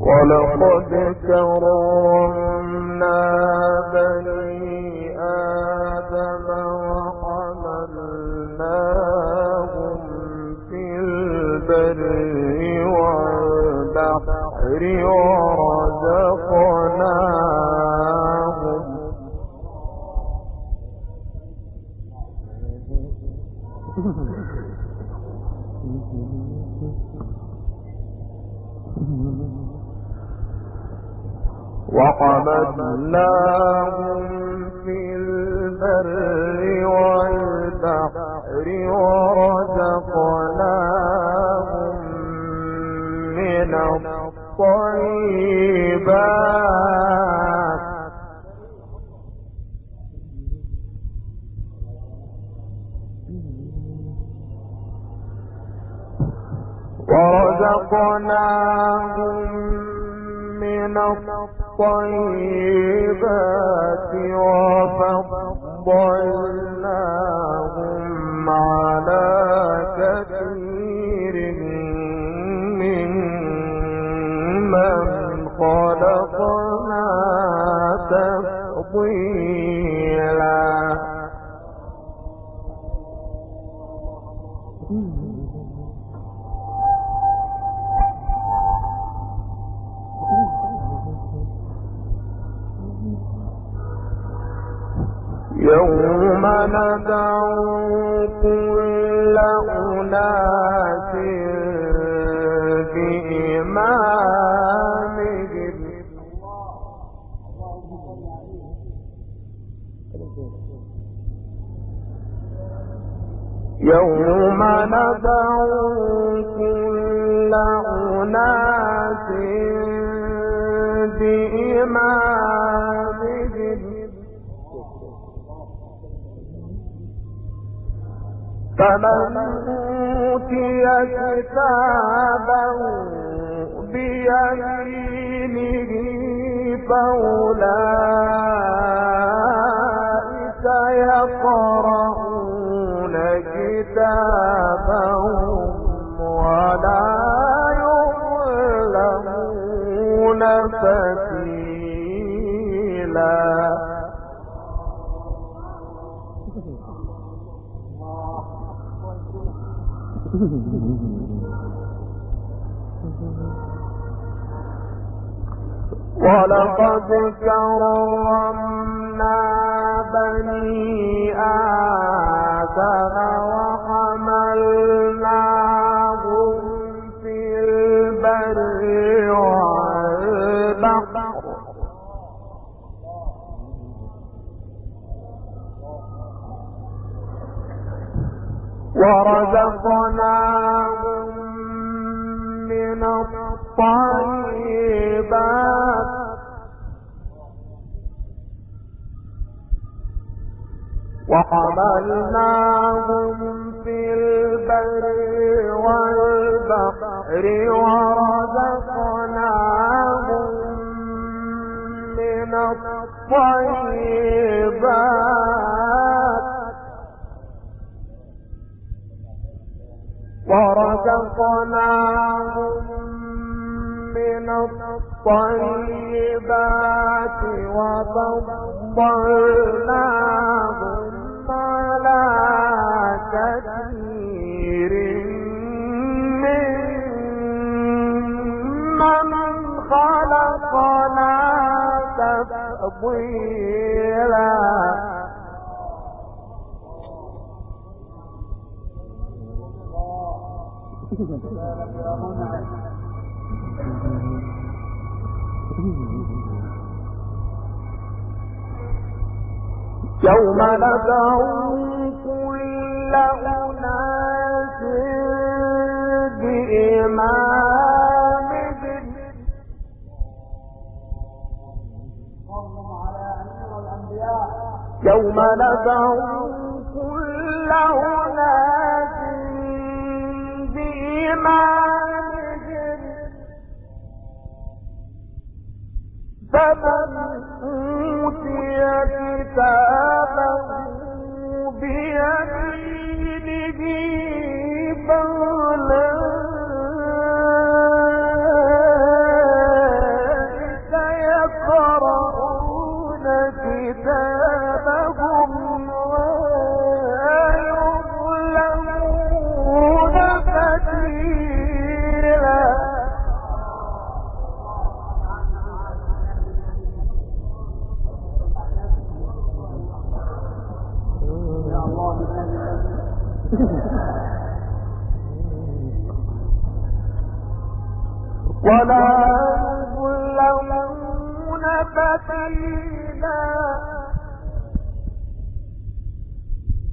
ولقد كرمنا بني آدم وحملناهم في البر والبحر ورزقناهم وحمدناهم الطيبات وفضلناهم على كثير ممن خلقنا تفضيلا. يوم ندعو كل أناس بإمامهم. يوم ندعو كل بإمامهم. فمن أوتي كتابه بيمينه فأولئك يقرؤون كتابهم ولا يظلمون فتيلا. ولقد كرمنا بني آدم وحملناهم ورزقناهم من الطيبات وحملناهم في البر والبحر ورزقناهم من الطيبات ورزقناهم من الطيبات وفضلناهم على كثير ممن خلقنا تفضيلا. يوم ندعو كل أناس بإمامهم يوم ندعو كل أناس بإمامهم فمن أوتي كتابه بيمينه ولا يظلمون فتيلا.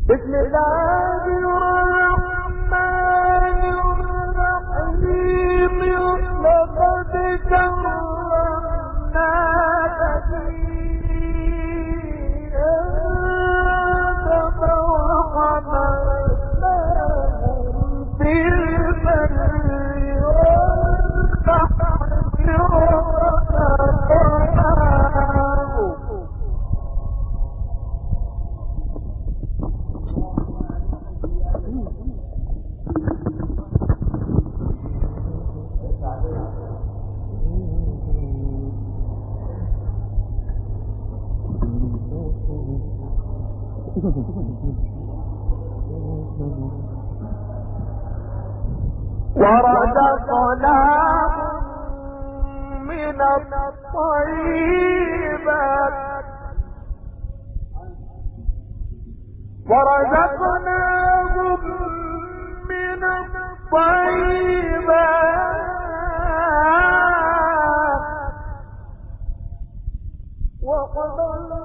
بسم الله. ورزقناهم من الطيبات. وقبلناهم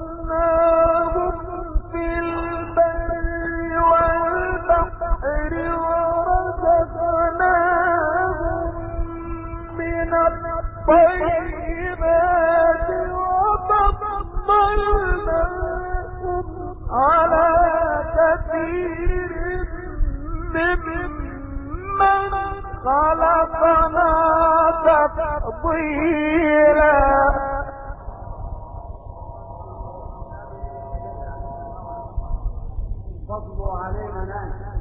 تفضيلا فضلوا علينا ناس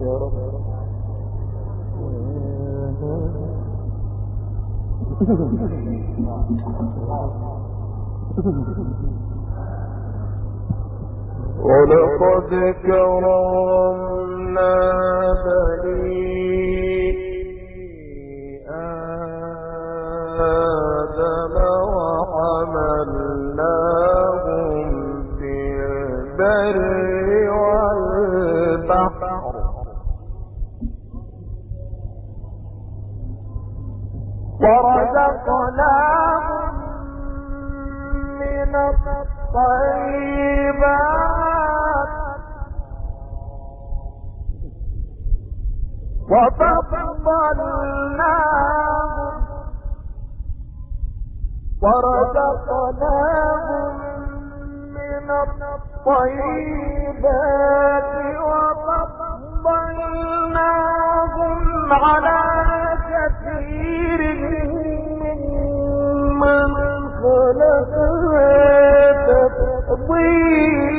يا رب ولقد كرمنا بني آدم وحملناهم في البر والبحر ورزقناهم من الطيبات وفضلناهم ورزقناهم من الطيبات وفضلناهم على كثير ممن خلقنا تفضيلا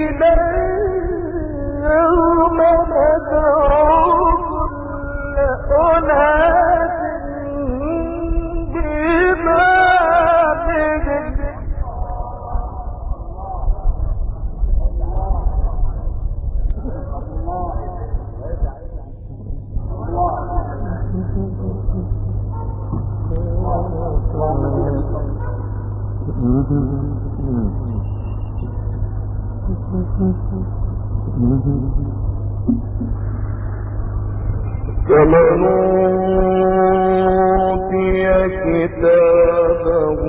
ومن أوتي كتابه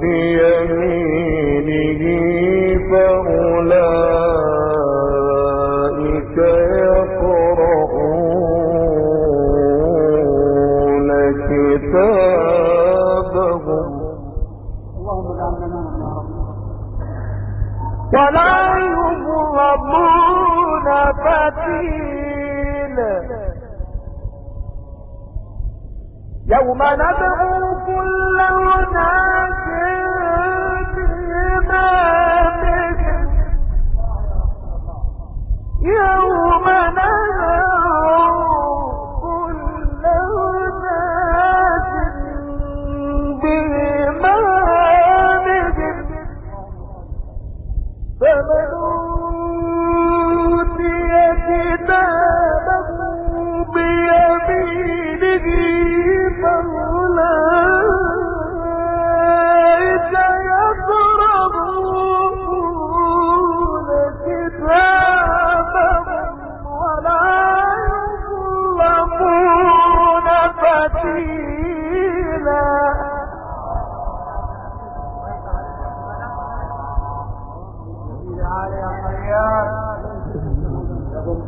بيمينه فأولئك يقرؤون كتابهم. ولا يظلمون فتيلا. يوم ندعو كل أناس بإمامهم يوم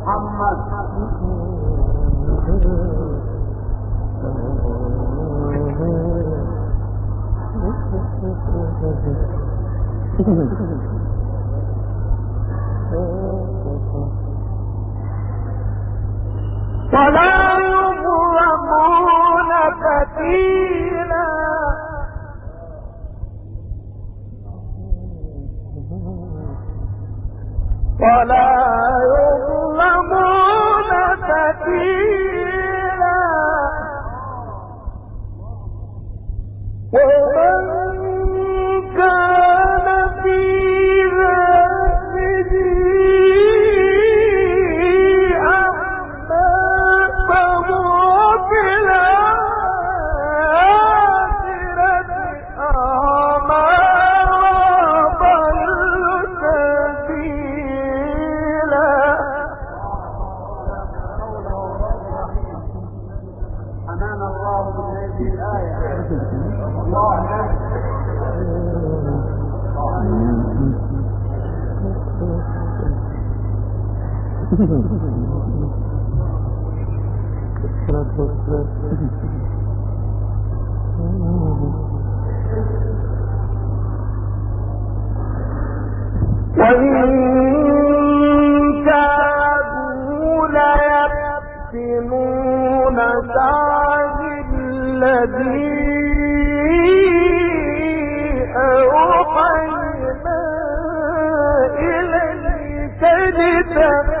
يا ابو محمد وإن كادوا ليفتنون عن الذي أوحينا إليك لتفتري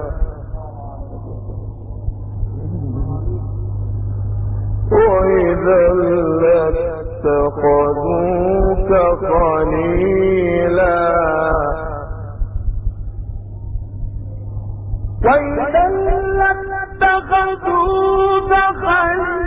وإذا لاتخذوك لاتخذوك خليلا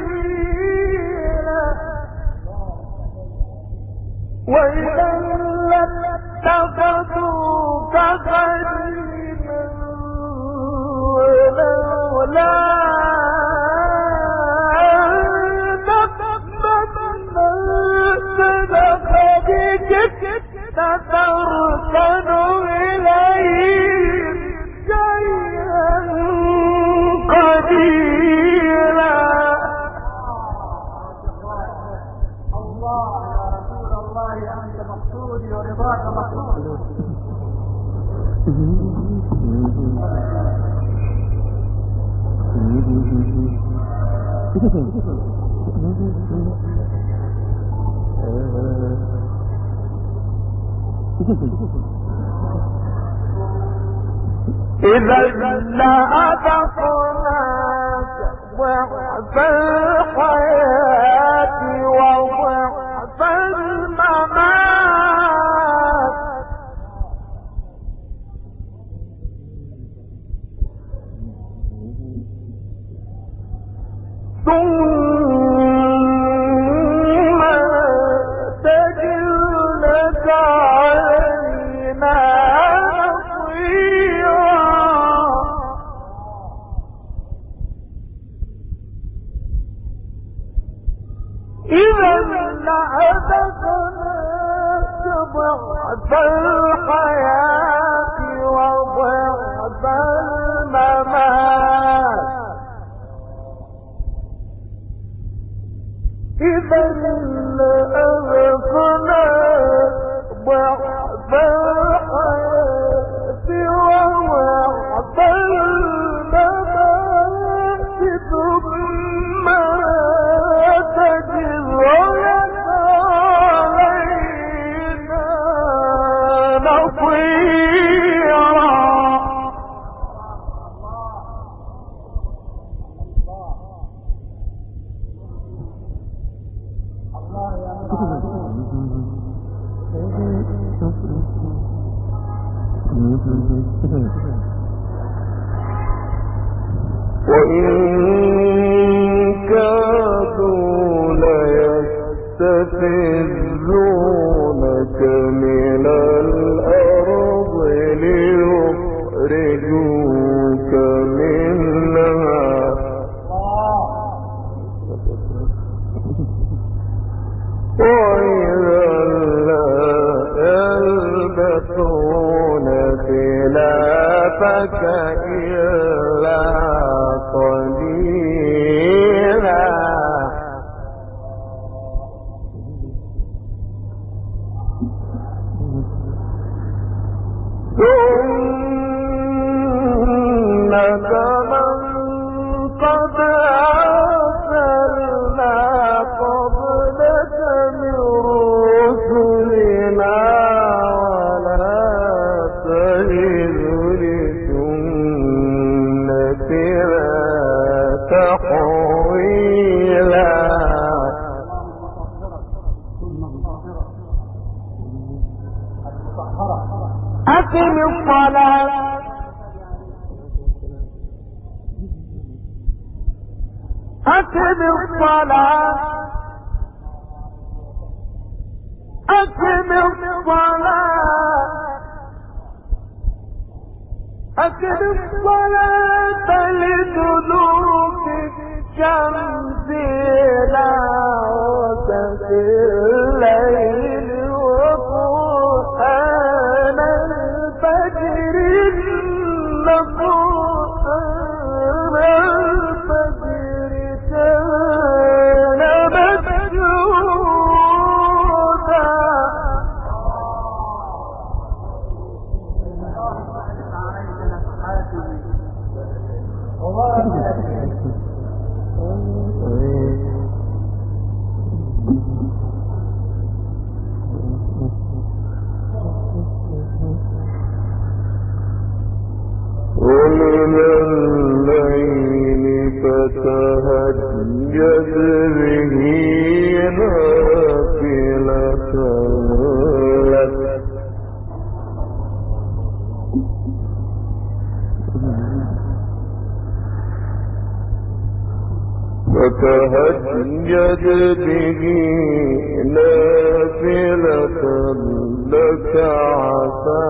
إذا لأذقناك ضعف لدنك سلطانا Father فتهجد به نافلة لك عسى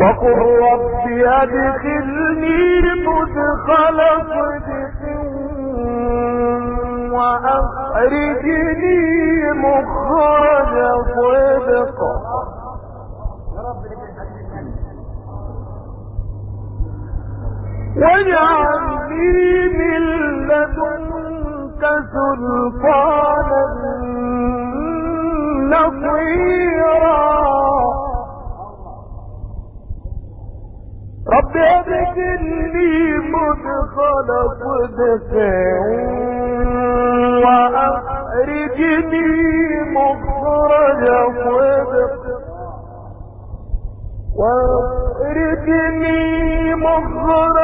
وقل أدخلني مدخل صدق وأخرجني مخرج صدق. واجعل من لدنك سلطانا ادخلني مخرج صدق مخرج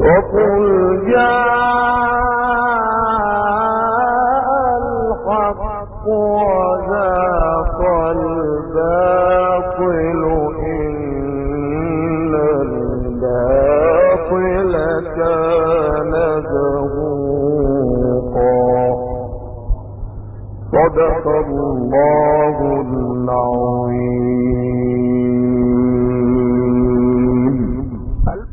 وقل جاء الحق وزاق الباطل إن الباطل كان زهوقا صدق الله العظيم.